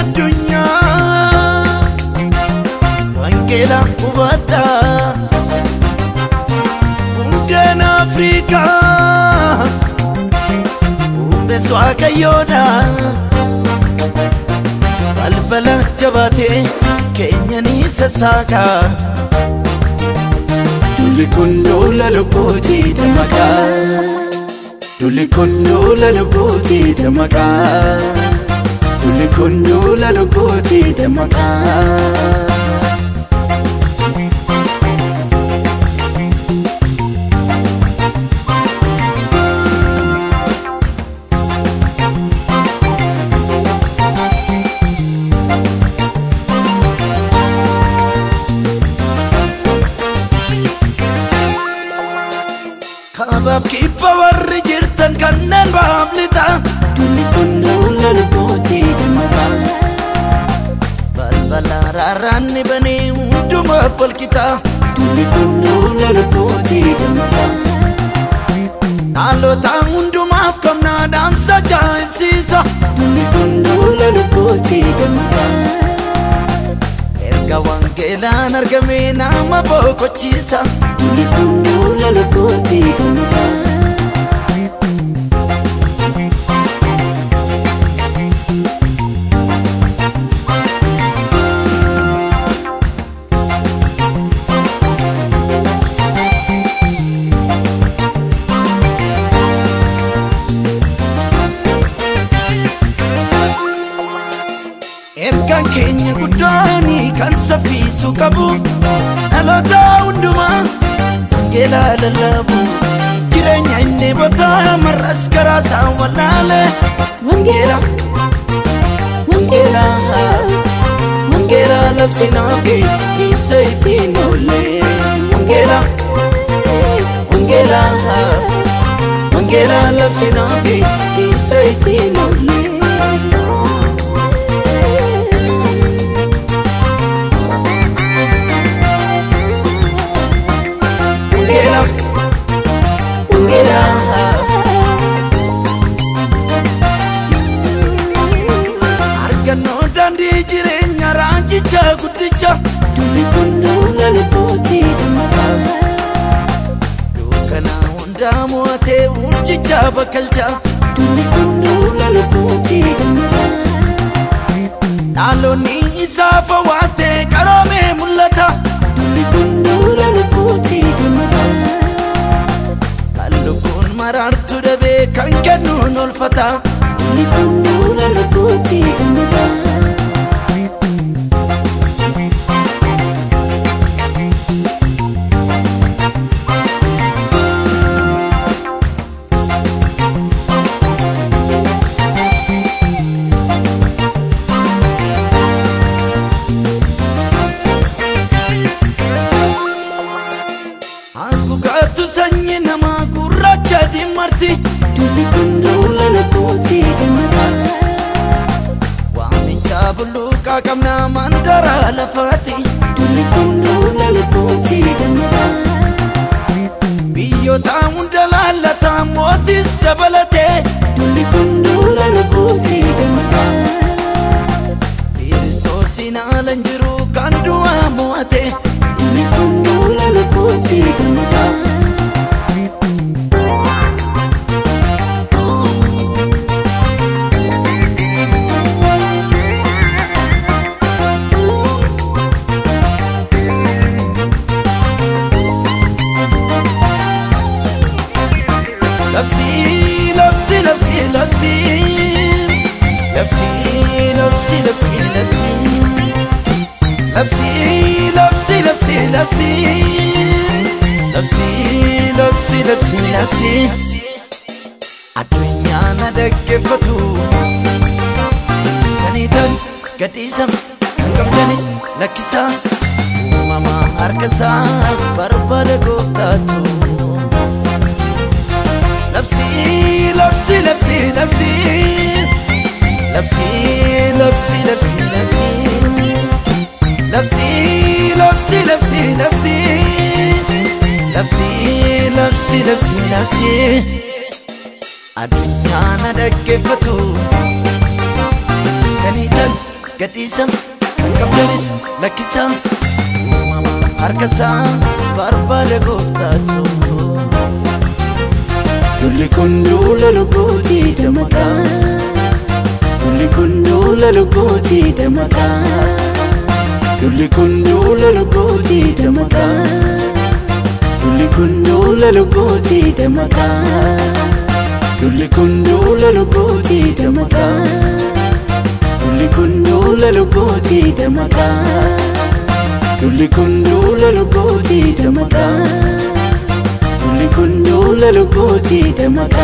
addunyaa wangeela hubadha hundeen Afrikaa humnees waaqayyoodha balbala jabaatee keenya ni sassaaka dulli kun duula lubbuutii dammaqaa dulli kun duula lubbuutii dammaqaa. Dulli kun duula lubbuutii dammaqaa. Kaabaaf kibba warri jirtan kanneen baaf raaraanni banee hundumaaf wal qixa. Dulli kun duula lubbuutii dammaqaa. Dhaalota hundumaaf qabna dhaamsa ajaa'ibsiisa. Dulli kun duula lubbuutii dammaqaa. Erga wangeelaan argame nama boqochiisa. Dulli kun duula lubbuutii dammaqaa. Ergaan keenya guddaanii kan saffisu qabu dhaloota hundumaa wangeela lallabu jireenya inni botaa marras karaa isaa wallaale wangeela wangeela wangeela labsinaa fi isa ittiin oolle wangeela wangeela wangeela labsinaa fi isa ittiin oolle. Ungira, ungira. Arganoo daandii jireenya raanjicha guddicha Dulli kunduu galbootii dhimma Dukkana hundaa mo'atee mulchicha bakkalcha Dulli kunduu galbootii dhimma Dhaalonni isaa fawwa. Kan kennuun olfata. Dulli kun duula lubbuutii dammaqaa. Haguugatu sanyii namaa gurraacha diimarti. Bulluqaa qabna mandara lafaati. Dulli kun duula lubbuutii dammaqaa. Biyyoota hunda laallata mootis dabalatee. Labsii, labsii, labsii, labsii. Labsii, labsii, labsii, labsii. Labsii, labsii, labsii, labsii. Labsii, labsii, labsii, labsii. Addunyaa na dhaggeeffatu. Kaniitan gadhiisan kan qabdanis lakkisaa. Uumama harkasaa barbaada gooftaatu. Labsii, labsii, labsii, labsii. Labsii, labsii, labsii, labsii. Labsii, labsii, labsii, labsii. Labsii labsii labsii labsii addunyaa na dhaggeeffatu kan hiitan gadhiisan kan qabdanis lakkisan uumamaan harkasaa barbaada gooftaatu. Tole konduu lolobootii dammakaa. Tole konduu lolobootii dammakaa. Tole konduu lolobootii dammakaa. Tole konduu lolobootii dammakaa. Tole konduu lolobootii dammakaa. Tole konduu lolobootii dammakaa. Tole konduu lolobootii dammakaa. ልኩ እንደውለልኩ ቲደመቃ